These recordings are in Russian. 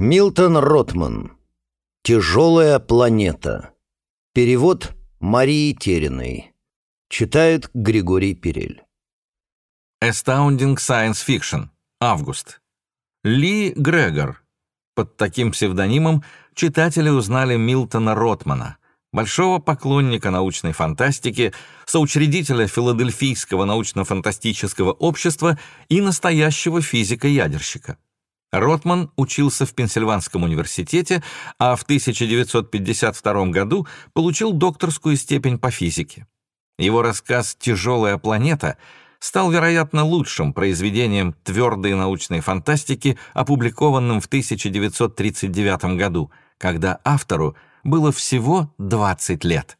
Милтон Ротман. «Тяжелая планета». Перевод Марии Териной. Читает Григорий Перель. Astounding Science Fiction. Август. Ли Грегор. Под таким псевдонимом читатели узнали Милтона Ротмана, большого поклонника научной фантастики, соучредителя Филадельфийского научно-фантастического общества и настоящего физика-ядерщика. Ротман учился в Пенсильванском университете, а в 1952 году получил докторскую степень по физике. Его рассказ «Тяжелая планета» стал, вероятно, лучшим произведением твердой научной фантастики, опубликованным в 1939 году, когда автору было всего 20 лет.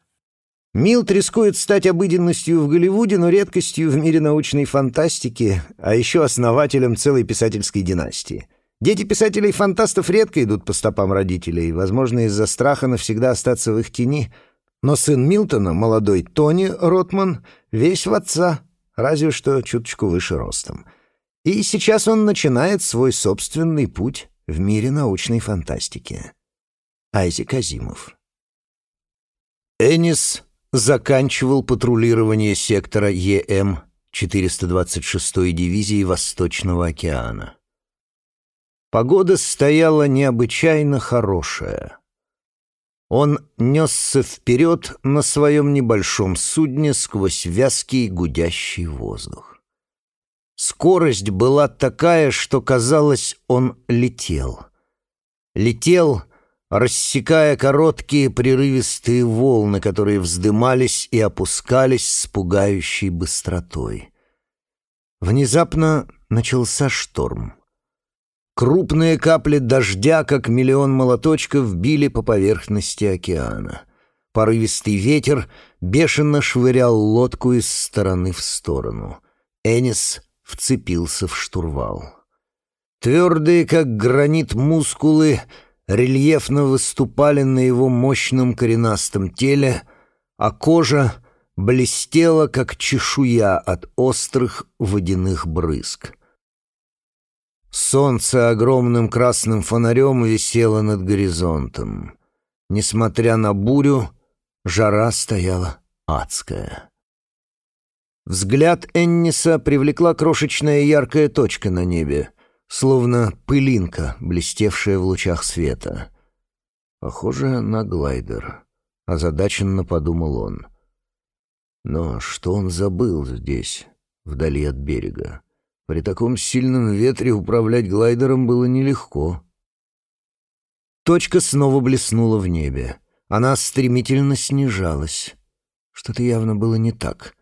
Милт рискует стать обыденностью в Голливуде, но редкостью в мире научной фантастики, а еще основателем целой писательской династии — Дети писателей-фантастов редко идут по стопам родителей, возможно, из-за страха навсегда остаться в их тени. Но сын Милтона, молодой Тони Ротман, весь в отца, разве что чуточку выше ростом. И сейчас он начинает свой собственный путь в мире научной фантастики. Айзек Азимов Энис заканчивал патрулирование сектора ЕМ 426-й дивизии Восточного океана. Погода стояла необычайно хорошая. Он несся вперед на своем небольшом судне сквозь вязкий гудящий воздух. Скорость была такая, что, казалось, он летел. Летел, рассекая короткие прерывистые волны, которые вздымались и опускались с пугающей быстротой. Внезапно начался шторм. Крупные капли дождя, как миллион молоточков, били по поверхности океана. Порывистый ветер бешено швырял лодку из стороны в сторону. Энис вцепился в штурвал. Твердые, как гранит, мускулы рельефно выступали на его мощном коренастом теле, а кожа блестела, как чешуя от острых водяных брызг. Солнце огромным красным фонарем висело над горизонтом. Несмотря на бурю, жара стояла адская. Взгляд Энниса привлекла крошечная яркая точка на небе, словно пылинка, блестевшая в лучах света. Похоже на глайдер, озадаченно подумал он. Но что он забыл здесь, вдали от берега? При таком сильном ветре управлять глайдером было нелегко. Точка снова блеснула в небе. Она стремительно снижалась. Что-то явно было не так.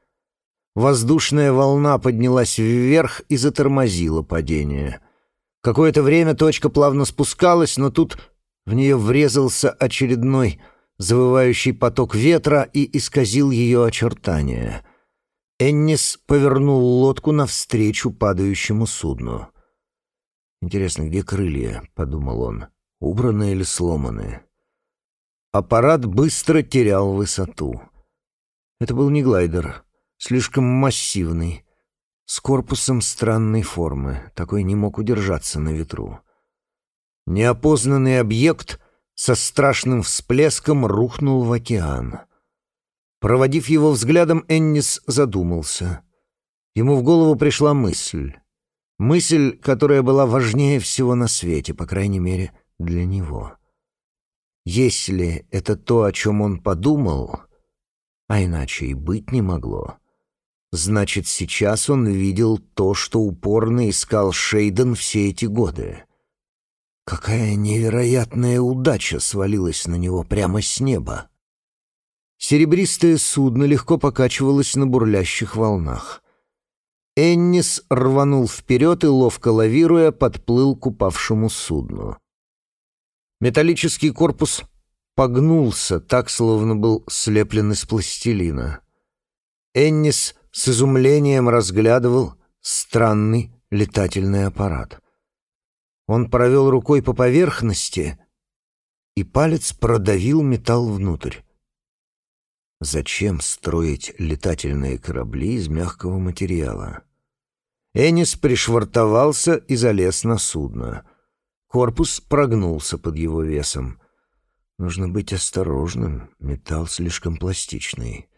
Воздушная волна поднялась вверх и затормозила падение. Какое-то время точка плавно спускалась, но тут в нее врезался очередной завывающий поток ветра и исказил ее очертания — Эннис повернул лодку навстречу падающему судну. «Интересно, где крылья?» — подумал он. «Убранные или сломанные?» Аппарат быстро терял высоту. Это был не глайдер, слишком массивный, с корпусом странной формы. Такой не мог удержаться на ветру. Неопознанный объект со страшным всплеском рухнул в океан. Проводив его взглядом, Эннис задумался. Ему в голову пришла мысль. Мысль, которая была важнее всего на свете, по крайней мере, для него. Если это то, о чем он подумал, а иначе и быть не могло, значит, сейчас он видел то, что упорно искал Шейден все эти годы. Какая невероятная удача свалилась на него прямо с неба! Серебристое судно легко покачивалось на бурлящих волнах. Эннис рванул вперед и, ловко лавируя, подплыл к упавшему судну. Металлический корпус погнулся, так, словно был слеплен из пластилина. Эннис с изумлением разглядывал странный летательный аппарат. Он провел рукой по поверхности, и палец продавил металл внутрь. Зачем строить летательные корабли из мягкого материала? Энис пришвартовался и залез на судно. Корпус прогнулся под его весом. Нужно быть осторожным, металл слишком пластичный.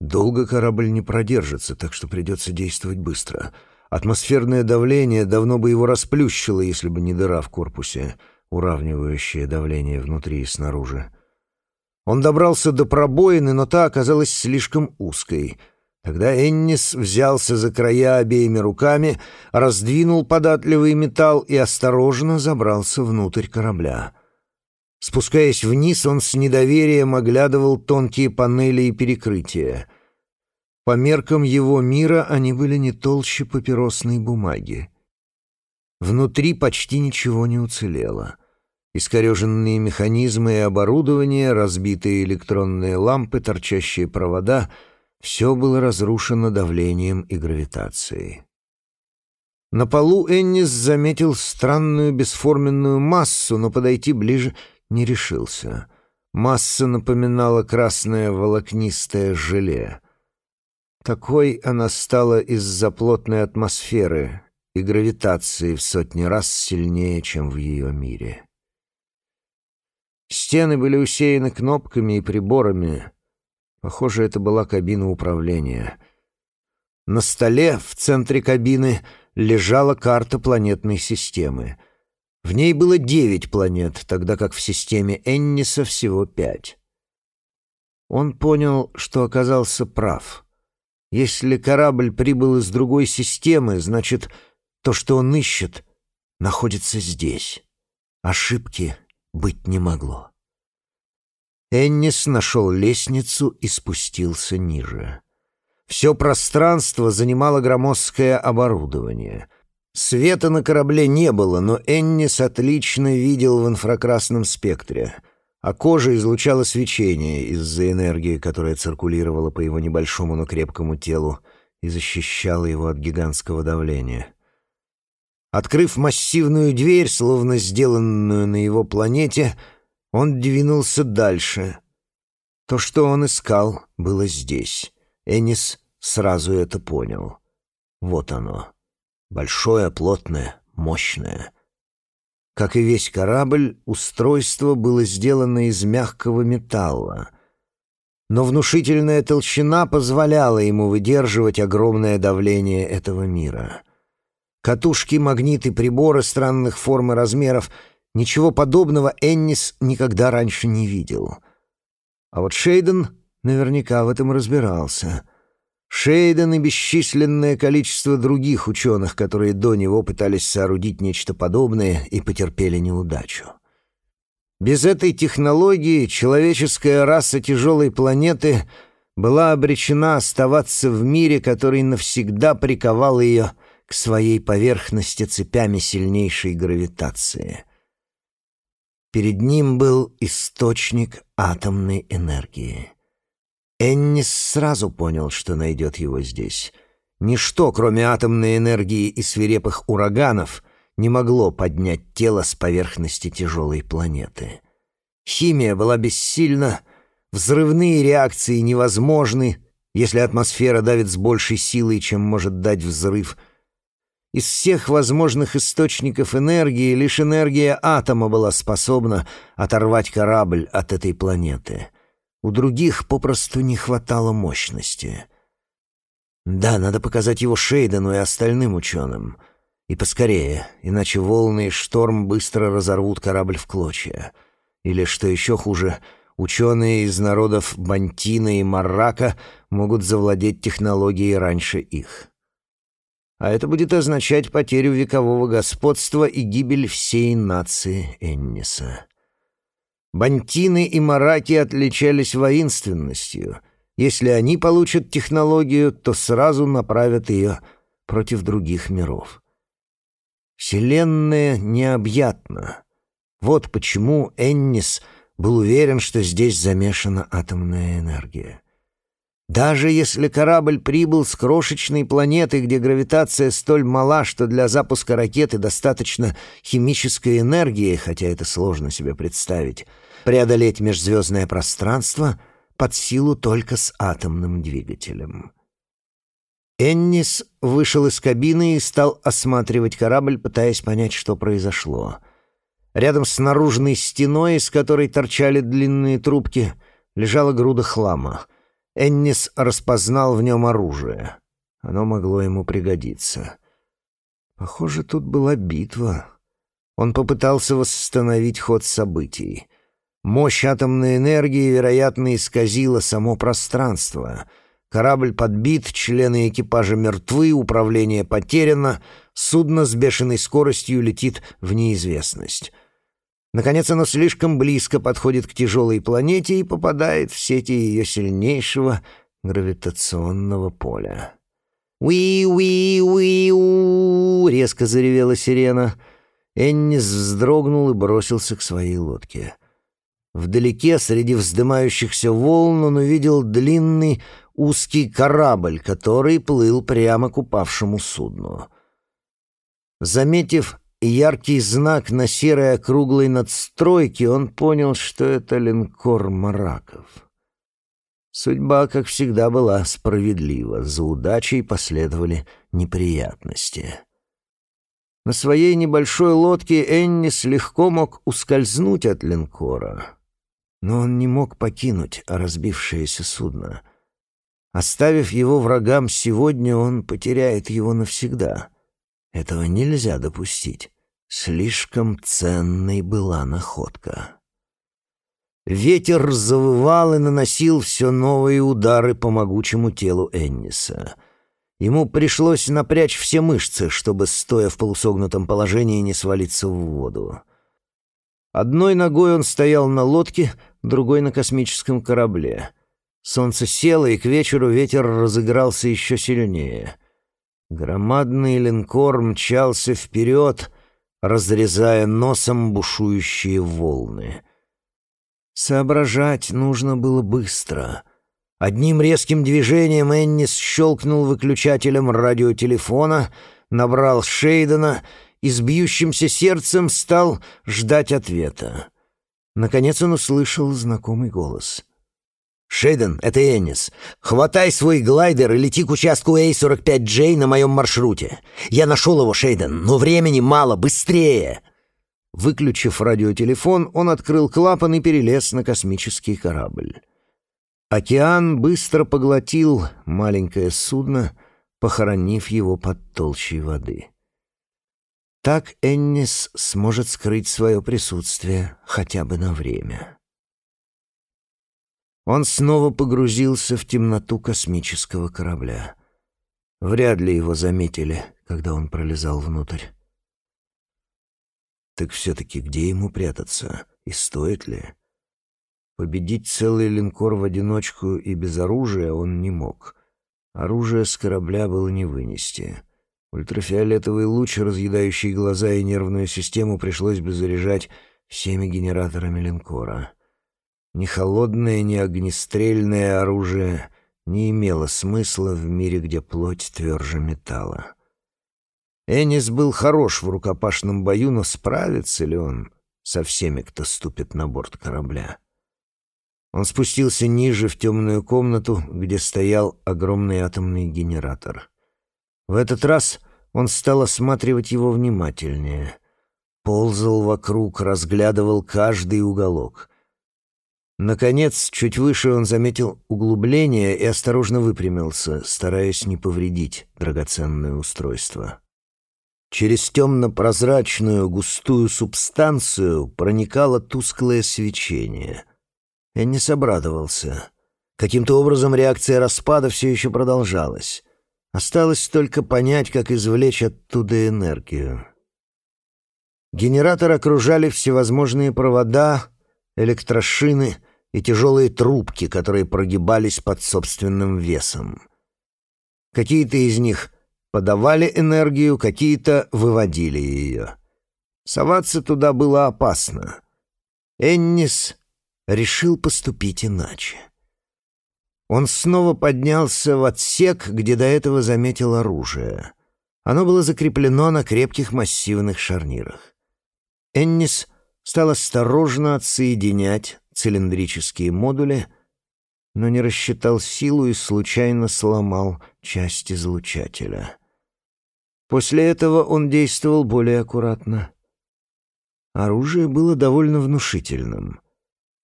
Долго корабль не продержится, так что придется действовать быстро. Атмосферное давление давно бы его расплющило, если бы не дыра в корпусе, уравнивающая давление внутри и снаружи. Он добрался до пробоины, но та оказалась слишком узкой. Тогда Эннис взялся за края обеими руками, раздвинул податливый металл и осторожно забрался внутрь корабля. Спускаясь вниз, он с недоверием оглядывал тонкие панели и перекрытия. По меркам его мира они были не толще папиросной бумаги. Внутри почти ничего не уцелело. Искореженные механизмы и оборудование, разбитые электронные лампы, торчащие провода — все было разрушено давлением и гравитацией. На полу Эннис заметил странную бесформенную массу, но подойти ближе не решился. Масса напоминала красное волокнистое желе. Такой она стала из-за плотной атмосферы и гравитации в сотни раз сильнее, чем в ее мире. Стены были усеяны кнопками и приборами. Похоже, это была кабина управления. На столе в центре кабины лежала карта планетной системы. В ней было девять планет, тогда как в системе Энниса всего пять. Он понял, что оказался прав. Если корабль прибыл из другой системы, значит, то, что он ищет, находится здесь. Ошибки быть не могло. Эннис нашел лестницу и спустился ниже. Все пространство занимало громоздкое оборудование. Света на корабле не было, но Эннис отлично видел в инфракрасном спектре, а кожа излучала свечение из-за энергии, которая циркулировала по его небольшому, но крепкому телу и защищала его от гигантского давления. Открыв массивную дверь, словно сделанную на его планете, он двинулся дальше. То, что он искал, было здесь. Энис сразу это понял. Вот оно. Большое, плотное, мощное. Как и весь корабль, устройство было сделано из мягкого металла. Но внушительная толщина позволяла ему выдерживать огромное давление этого мира. Катушки, магниты, приборы странных форм и размеров — ничего подобного Эннис никогда раньше не видел. А вот Шейден наверняка в этом разбирался — Шейден и бесчисленное количество других ученых, которые до него пытались соорудить нечто подобное и потерпели неудачу. Без этой технологии человеческая раса тяжелой планеты была обречена оставаться в мире, который навсегда приковал ее к своей поверхности цепями сильнейшей гравитации. Перед ним был источник атомной энергии. Эннис сразу понял, что найдет его здесь. Ничто, кроме атомной энергии и свирепых ураганов, не могло поднять тело с поверхности тяжелой планеты. Химия была бессильна, взрывные реакции невозможны, если атмосфера давит с большей силой, чем может дать взрыв. Из всех возможных источников энергии лишь энергия атома была способна оторвать корабль от этой планеты — у других попросту не хватало мощности. Да, надо показать его Шейдену и остальным ученым. И поскорее, иначе волны и шторм быстро разорвут корабль в клочья. Или, что еще хуже, ученые из народов Бантина и Маррака могут завладеть технологией раньше их. А это будет означать потерю векового господства и гибель всей нации Энниса. Бантины и мараки отличались воинственностью. Если они получат технологию, то сразу направят ее против других миров. Вселенная необъятна. Вот почему Эннис был уверен, что здесь замешана атомная энергия. Даже если корабль прибыл с крошечной планеты, где гравитация столь мала, что для запуска ракеты достаточно химической энергии, хотя это сложно себе представить, преодолеть межзвездное пространство под силу только с атомным двигателем. Эннис вышел из кабины и стал осматривать корабль, пытаясь понять, что произошло. Рядом с наружной стеной, из которой торчали длинные трубки, лежала груда хлама. Эннис распознал в нем оружие. Оно могло ему пригодиться. Похоже, тут была битва. Он попытался восстановить ход событий. Мощь атомной энергии, вероятно, исказила само пространство. Корабль подбит, члены экипажа мертвы, управление потеряно, судно с бешеной скоростью летит в неизвестность. Наконец оно слишком близко подходит к тяжелой планете и попадает в сети ее сильнейшего гравитационного поля. «Уи-уи-уи-у!» — резко заревела сирена. Эннис вздрогнул и бросился к своей лодке. Вдалеке, среди вздымающихся волн, он увидел длинный узкий корабль, который плыл прямо к упавшему судну. Заметив яркий знак на серой округлой надстройке, он понял, что это линкор «Мараков». Судьба, как всегда, была справедлива. За удачей последовали неприятности. На своей небольшой лодке Эннис легко мог ускользнуть от линкора. Но он не мог покинуть разбившееся судно. Оставив его врагам сегодня, он потеряет его навсегда. Этого нельзя допустить. Слишком ценной была находка. Ветер завывал и наносил все новые удары по могучему телу Энниса. Ему пришлось напрячь все мышцы, чтобы, стоя в полусогнутом положении, не свалиться в воду. Одной ногой он стоял на лодке, другой — на космическом корабле. Солнце село, и к вечеру ветер разыгрался еще сильнее. Громадный линкор мчался вперед, разрезая носом бушующие волны. Соображать нужно было быстро. Одним резким движением Эннис щелкнул выключателем радиотелефона, набрал Шейдена и с бьющимся сердцем стал ждать ответа. Наконец он услышал знакомый голос. «Шейден, это Эннис. Хватай свой глайдер и лети к участку A45J на моем маршруте. Я нашел его, Шейден, но времени мало, быстрее!» Выключив радиотелефон, он открыл клапан и перелез на космический корабль. Океан быстро поглотил маленькое судно, похоронив его под толщей воды. Так Эннис сможет скрыть свое присутствие хотя бы на время. Он снова погрузился в темноту космического корабля. Вряд ли его заметили, когда он пролезал внутрь. Так все-таки где ему прятаться? И стоит ли? Победить целый линкор в одиночку и без оружия он не мог. Оружие с корабля было не вынести — Ультрафиолетовый луч, разъедающий глаза и нервную систему, пришлось бы заряжать всеми генераторами линкора. Ни холодное, ни огнестрельное оружие не имело смысла в мире, где плоть тверже металла. Энис был хорош в рукопашном бою, но справится ли он со всеми, кто ступит на борт корабля? Он спустился ниже в темную комнату, где стоял огромный атомный генератор. В этот раз он стал осматривать его внимательнее. Ползал вокруг, разглядывал каждый уголок. Наконец, чуть выше он заметил углубление и осторожно выпрямился, стараясь не повредить драгоценное устройство. Через темно-прозрачную густую субстанцию проникало тусклое свечение. Эннис обрадовался. Каким-то образом реакция распада все еще продолжалась. Осталось только понять, как извлечь оттуда энергию. Генератор окружали всевозможные провода, электрошины и тяжелые трубки, которые прогибались под собственным весом. Какие-то из них подавали энергию, какие-то выводили ее. Соваться туда было опасно. Эннис решил поступить иначе. Он снова поднялся в отсек, где до этого заметил оружие. Оно было закреплено на крепких массивных шарнирах. Эннис стал осторожно отсоединять цилиндрические модули, но не рассчитал силу и случайно сломал часть излучателя. После этого он действовал более аккуратно. Оружие было довольно внушительным.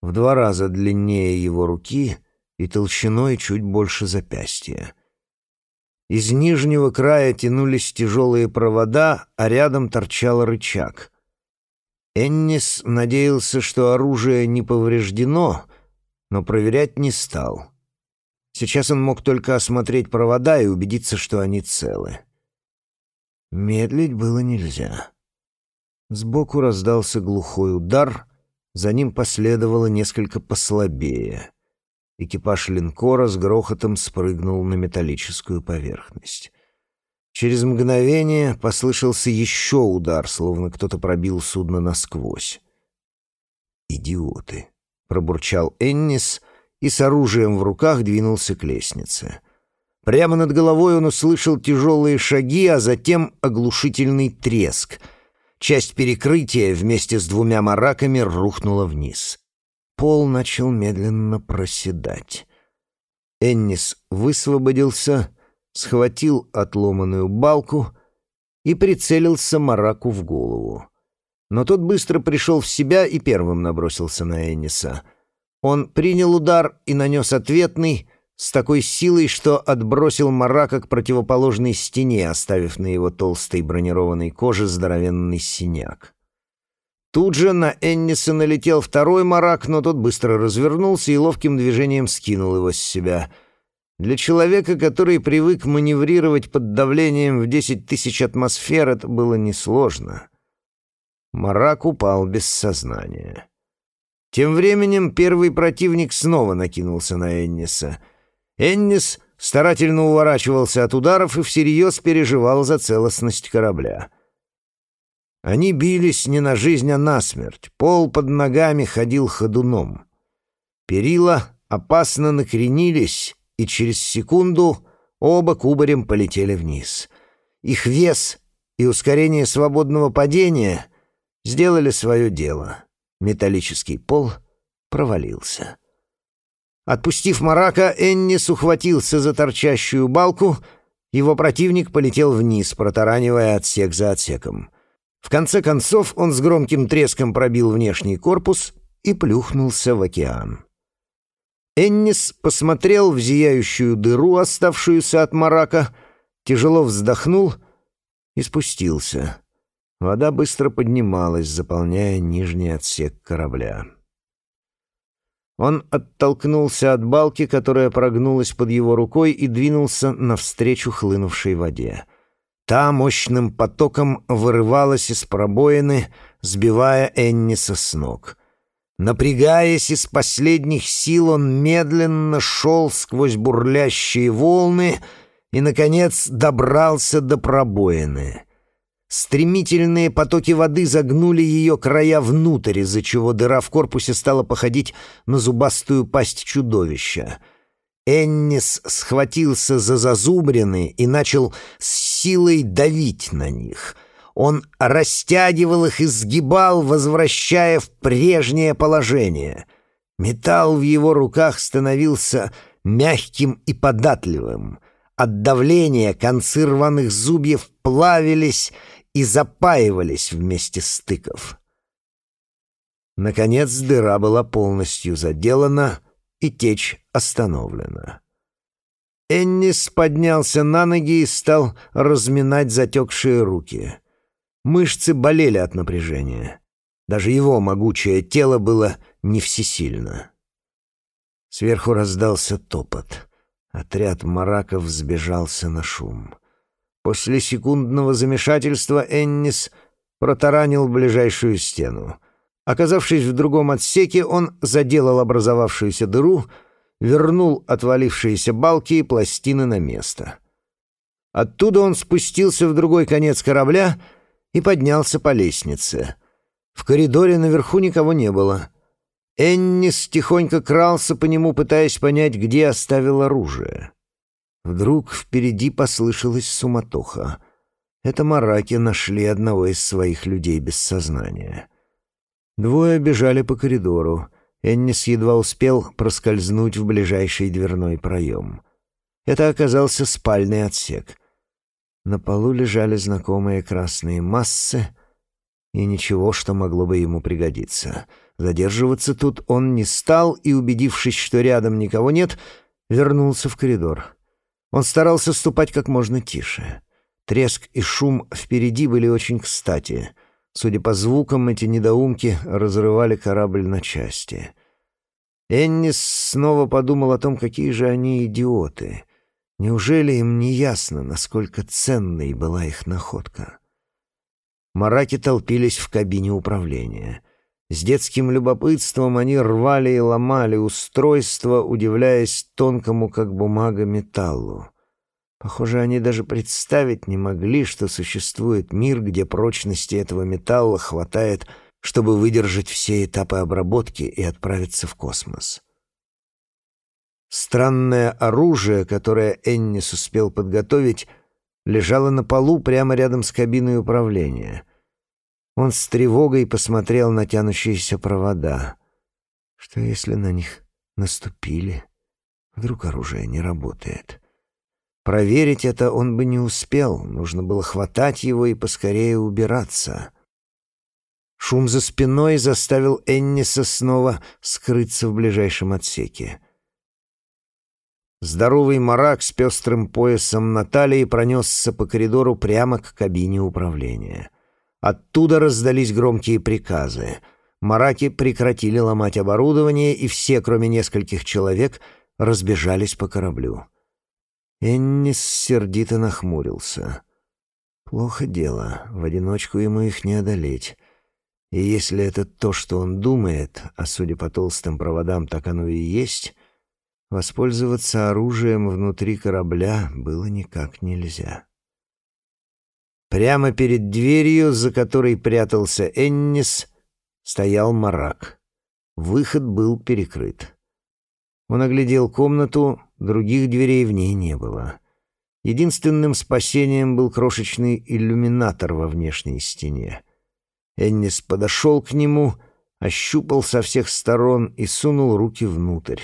В два раза длиннее его руки и толщиной чуть больше запястья. Из нижнего края тянулись тяжелые провода, а рядом торчал рычаг. Эннис надеялся, что оружие не повреждено, но проверять не стал. Сейчас он мог только осмотреть провода и убедиться, что они целы. Медлить было нельзя. Сбоку раздался глухой удар, за ним последовало несколько послабее. Экипаж линкора с грохотом спрыгнул на металлическую поверхность. Через мгновение послышался еще удар, словно кто-то пробил судно насквозь. «Идиоты!» — пробурчал Эннис и с оружием в руках двинулся к лестнице. Прямо над головой он услышал тяжелые шаги, а затем оглушительный треск. Часть перекрытия вместе с двумя мараками рухнула вниз. Пол начал медленно проседать. Эннис высвободился — схватил отломанную балку и прицелился Мараку в голову. Но тот быстро пришел в себя и первым набросился на Энниса. Он принял удар и нанес ответный с такой силой, что отбросил Марака к противоположной стене, оставив на его толстой бронированной коже здоровенный синяк. Тут же на Энниса налетел второй марак, но тот быстро развернулся и ловким движением скинул его с себя — для человека, который привык маневрировать под давлением в десять тысяч атмосфер, это было несложно. Марак упал без сознания. Тем временем первый противник снова накинулся на Энниса. Эннис старательно уворачивался от ударов и всерьез переживал за целостность корабля. Они бились не на жизнь, а на смерть. Пол под ногами ходил ходуном. Перила опасно накренились, и через секунду оба кубарем полетели вниз. Их вес и ускорение свободного падения сделали свое дело. Металлический пол провалился. Отпустив Марака, Эннис ухватился за торчащую балку, его противник полетел вниз, протаранивая отсек за отсеком. В конце концов он с громким треском пробил внешний корпус и плюхнулся в океан. Эннис посмотрел в зияющую дыру, оставшуюся от марака, тяжело вздохнул и спустился. Вода быстро поднималась, заполняя нижний отсек корабля. Он оттолкнулся от балки, которая прогнулась под его рукой, и двинулся навстречу хлынувшей воде. Та мощным потоком вырывалась из пробоины, сбивая Энниса с ног — Напрягаясь из последних сил, он медленно шел сквозь бурлящие волны и, наконец, добрался до пробоины. Стремительные потоки воды загнули ее края внутрь, из-за чего дыра в корпусе стала походить на зубастую пасть чудовища. Эннис схватился за зазубрины и начал с силой давить на них — он растягивал их и сгибал, возвращая в прежнее положение. Металл в его руках становился мягким и податливым. От давления концы рваных зубьев плавились и запаивались вместе стыков. Наконец дыра была полностью заделана, и течь остановлена. Эннис поднялся на ноги и стал разминать затекшие руки. Мышцы болели от напряжения. Даже его могучее тело было не всесильно. Сверху раздался топот. Отряд мараков сбежался на шум. После секундного замешательства Эннис протаранил ближайшую стену. Оказавшись в другом отсеке, он заделал образовавшуюся дыру, вернул отвалившиеся балки и пластины на место. Оттуда он спустился в другой конец корабля — и поднялся по лестнице. В коридоре наверху никого не было. Эннис тихонько крался по нему, пытаясь понять, где оставил оружие. Вдруг впереди послышалась суматоха. Это мараки нашли одного из своих людей без сознания. Двое бежали по коридору. Эннис едва успел проскользнуть в ближайший дверной проем. Это оказался спальный отсек. На полу лежали знакомые красные массы, и ничего, что могло бы ему пригодиться. Задерживаться тут он не стал и, убедившись, что рядом никого нет, вернулся в коридор. Он старался ступать как можно тише. Треск и шум впереди были очень кстати. Судя по звукам, эти недоумки разрывали корабль на части. Эннис снова подумал о том, какие же они идиоты. Неужели им не ясно, насколько ценной была их находка? Мараки толпились в кабине управления. С детским любопытством они рвали и ломали устройство, удивляясь тонкому, как бумага, металлу. Похоже, они даже представить не могли, что существует мир, где прочности этого металла хватает, чтобы выдержать все этапы обработки и отправиться в космос. Странное оружие, которое Эннис успел подготовить, лежало на полу прямо рядом с кабиной управления. Он с тревогой посмотрел на тянущиеся провода. Что если на них наступили? Вдруг оружие не работает? Проверить это он бы не успел, нужно было хватать его и поскорее убираться. Шум за спиной заставил Энниса снова скрыться в ближайшем отсеке. Здоровый марак с пестрым поясом на талии пронесся по коридору прямо к кабине управления. Оттуда раздались громкие приказы. Мараки прекратили ломать оборудование, и все, кроме нескольких человек, разбежались по кораблю. Эннис сердито нахмурился. Плохо дело, в одиночку ему их не одолеть. И если это то, что он думает, а судя по толстым проводам, так оно и есть, воспользоваться оружием внутри корабля было никак нельзя. Прямо перед дверью, за которой прятался Эннис, стоял марак. Выход был перекрыт. Он оглядел комнату, других дверей в ней не было. Единственным спасением был крошечный иллюминатор во внешней стене. Эннис подошел к нему, ощупал со всех сторон и сунул руки внутрь.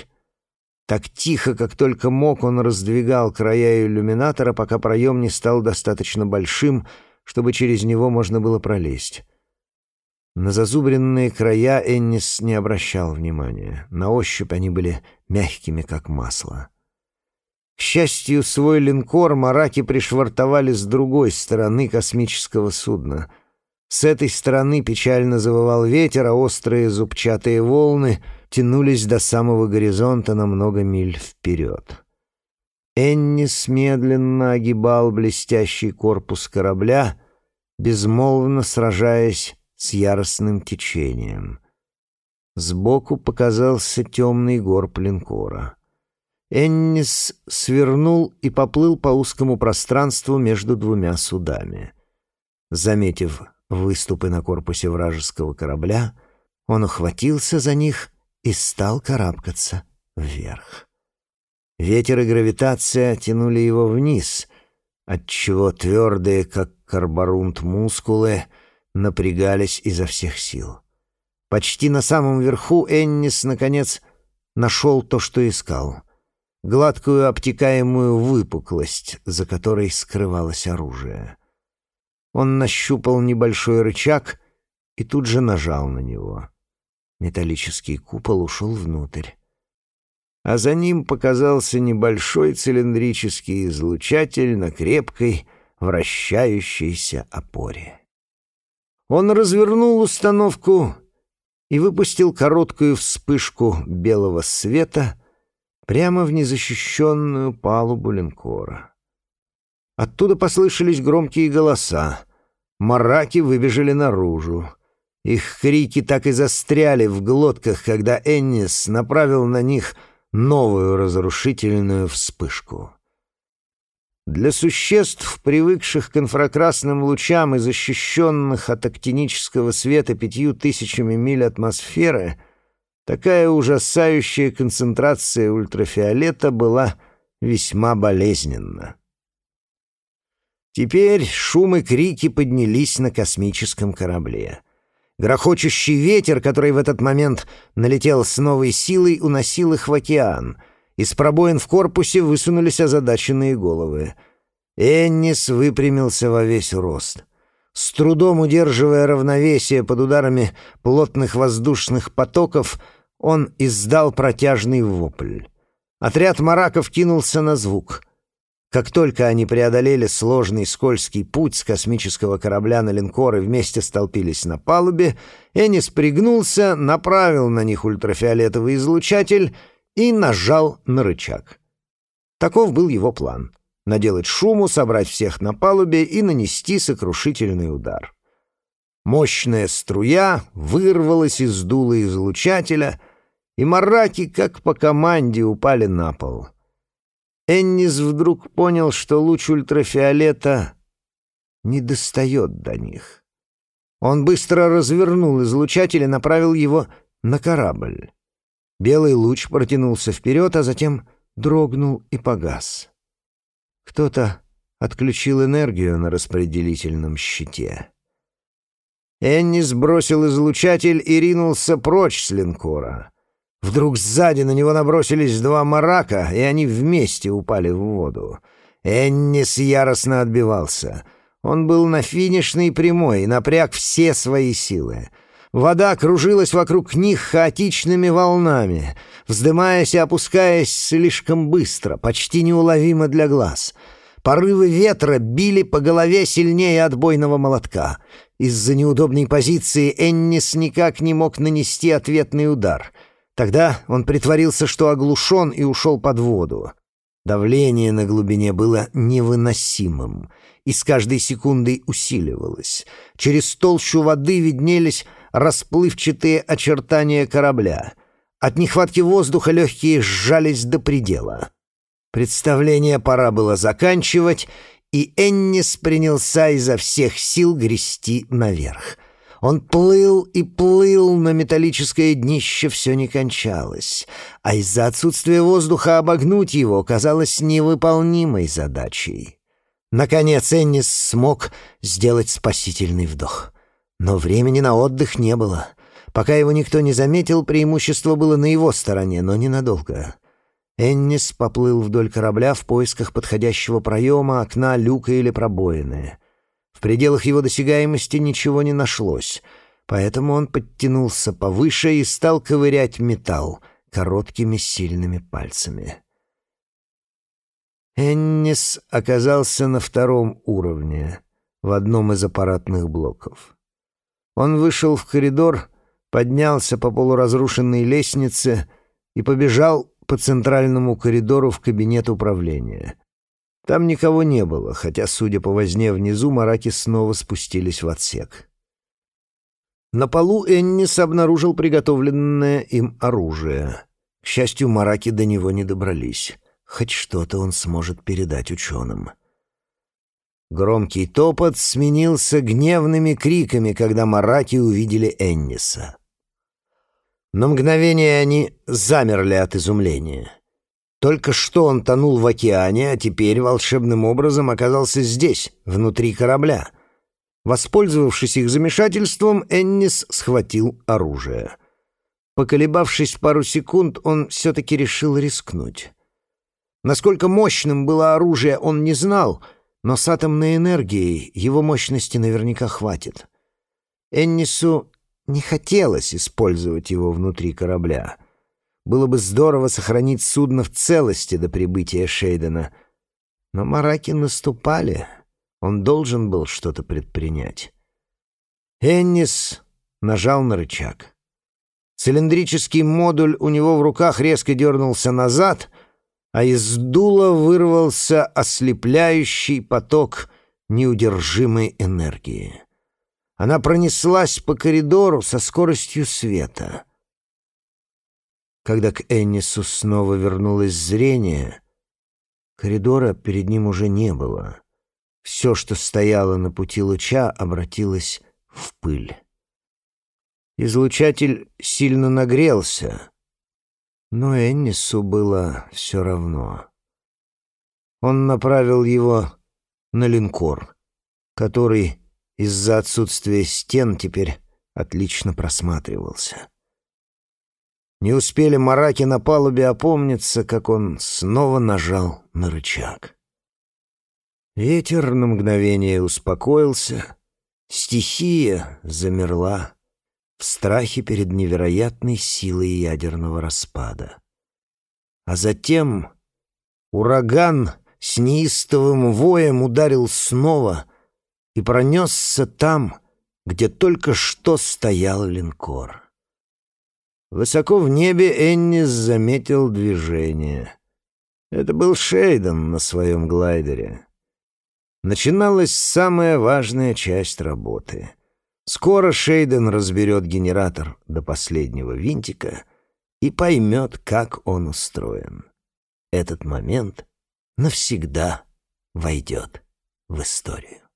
Так тихо, как только мог, он раздвигал края иллюминатора, пока проем не стал достаточно большим, чтобы через него можно было пролезть. На зазубренные края Эннис не обращал внимания. На ощупь они были мягкими, как масло. К счастью, свой линкор мараки пришвартовали с другой стороны космического судна. С этой стороны печально завывал ветер, а острые зубчатые волны тянулись до самого горизонта на много миль вперед. Эннис медленно огибал блестящий корпус корабля, безмолвно сражаясь с яростным течением. Сбоку показался темный горб линкора. Эннис свернул и поплыл по узкому пространству между двумя судами. Заметив выступы на корпусе вражеского корабля, он ухватился за них и стал карабкаться вверх. Ветер и гравитация тянули его вниз, отчего твердые, как карборунт, мускулы — напрягались изо всех сил. Почти на самом верху Эннис, наконец, нашел то, что искал. Гладкую обтекаемую выпуклость, за которой скрывалось оружие. Он нащупал небольшой рычаг и тут же нажал на него. Металлический купол ушел внутрь. А за ним показался небольшой цилиндрический излучатель на крепкой, вращающейся опоре. Он развернул установку и выпустил короткую вспышку белого света прямо в незащищенную палубу линкора. Оттуда послышались громкие голоса. Мараки выбежали наружу. Их крики так и застряли в глотках, когда Эннис направил на них новую разрушительную вспышку. Для существ, привыкших к инфракрасным лучам и защищенных от актинического света пятью тысячами миль атмосферы, такая ужасающая концентрация ультрафиолета была весьма болезненна. Теперь шум и крики поднялись на космическом корабле. Грохочущий ветер, который в этот момент налетел с новой силой, уносил их в океан — из пробоин в корпусе высунулись озадаченные головы. Эннис выпрямился во весь рост. С трудом удерживая равновесие под ударами плотных воздушных потоков, он издал протяжный вопль. Отряд мараков кинулся на звук. Как только они преодолели сложный скользкий путь с космического корабля на линкор и вместе столпились на палубе, Энис пригнулся, направил на них ультрафиолетовый излучатель и нажал на рычаг. Таков был его план — наделать шуму, собрать всех на палубе и нанести сокрушительный удар. Мощная струя вырвалась из дула излучателя, и мараки, как по команде, упали на пол — Эннис вдруг понял, что луч ультрафиолета не достает до них. Он быстро развернул излучатель и направил его на корабль. Белый луч протянулся вперед, а затем дрогнул и погас. Кто-то отключил энергию на распределительном щите. Эннис бросил излучатель и ринулся прочь с линкора. Вдруг сзади на него набросились два марака, и они вместе упали в воду. Эннис яростно отбивался. Он был на финишной прямой и напряг все свои силы. Вода кружилась вокруг них хаотичными волнами, вздымаясь и опускаясь слишком быстро, почти неуловимо для глаз. Порывы ветра били по голове сильнее отбойного молотка. Из-за неудобной позиции Эннис никак не мог нанести ответный удар — Тогда он притворился, что оглушен, и ушел под воду. Давление на глубине было невыносимым и с каждой секундой усиливалось. Через толщу воды виднелись расплывчатые очертания корабля. От нехватки воздуха легкие сжались до предела. Представление пора было заканчивать, и Эннис принялся изо всех сил грести наверх — он плыл и плыл, но металлическое днище все не кончалось, а из-за отсутствия воздуха обогнуть его казалось невыполнимой задачей. Наконец Эннис смог сделать спасительный вдох. Но времени на отдых не было. Пока его никто не заметил, преимущество было на его стороне, но ненадолго. Эннис поплыл вдоль корабля в поисках подходящего проема, окна, люка или пробоины — в пределах его досягаемости ничего не нашлось, поэтому он подтянулся повыше и стал ковырять металл короткими сильными пальцами. Эннис оказался на втором уровне, в одном из аппаратных блоков. Он вышел в коридор, поднялся по полуразрушенной лестнице и побежал по центральному коридору в кабинет управления. Там никого не было, хотя, судя по возне внизу, мараки снова спустились в отсек. На полу Эннис обнаружил приготовленное им оружие. К счастью, мараки до него не добрались. Хоть что-то он сможет передать ученым. Громкий топот сменился гневными криками, когда мараки увидели Энниса. На мгновение они замерли от изумления. Только что он тонул в океане, а теперь волшебным образом оказался здесь, внутри корабля. Воспользовавшись их замешательством, Эннис схватил оружие. Поколебавшись пару секунд, он все-таки решил рискнуть. Насколько мощным было оружие, он не знал, но с атомной энергией его мощности наверняка хватит. Эннису не хотелось использовать его внутри корабля — было бы здорово сохранить судно в целости до прибытия Шейдена. Но мараки наступали. Он должен был что-то предпринять. Эннис нажал на рычаг. Цилиндрический модуль у него в руках резко дернулся назад, а из дула вырвался ослепляющий поток неудержимой энергии. Она пронеслась по коридору со скоростью света — когда к Эннису снова вернулось зрение, коридора перед ним уже не было. Все, что стояло на пути луча, обратилось в пыль. Излучатель сильно нагрелся, но Эннису было все равно. Он направил его на линкор, который из-за отсутствия стен теперь отлично просматривался. Не успели мараки на палубе опомниться, как он снова нажал на рычаг. Ветер на мгновение успокоился, Стихия замерла в страхе перед невероятной силой ядерного распада. А затем ураган с неистовым воем ударил снова и пронесся там, где только что стоял линкор. Высоко в небе Эннис заметил движение. Это был Шейден на своем глайдере. Начиналась самая важная часть работы. Скоро Шейден разберет генератор до последнего винтика и поймет, как он устроен. Этот момент навсегда войдет в историю.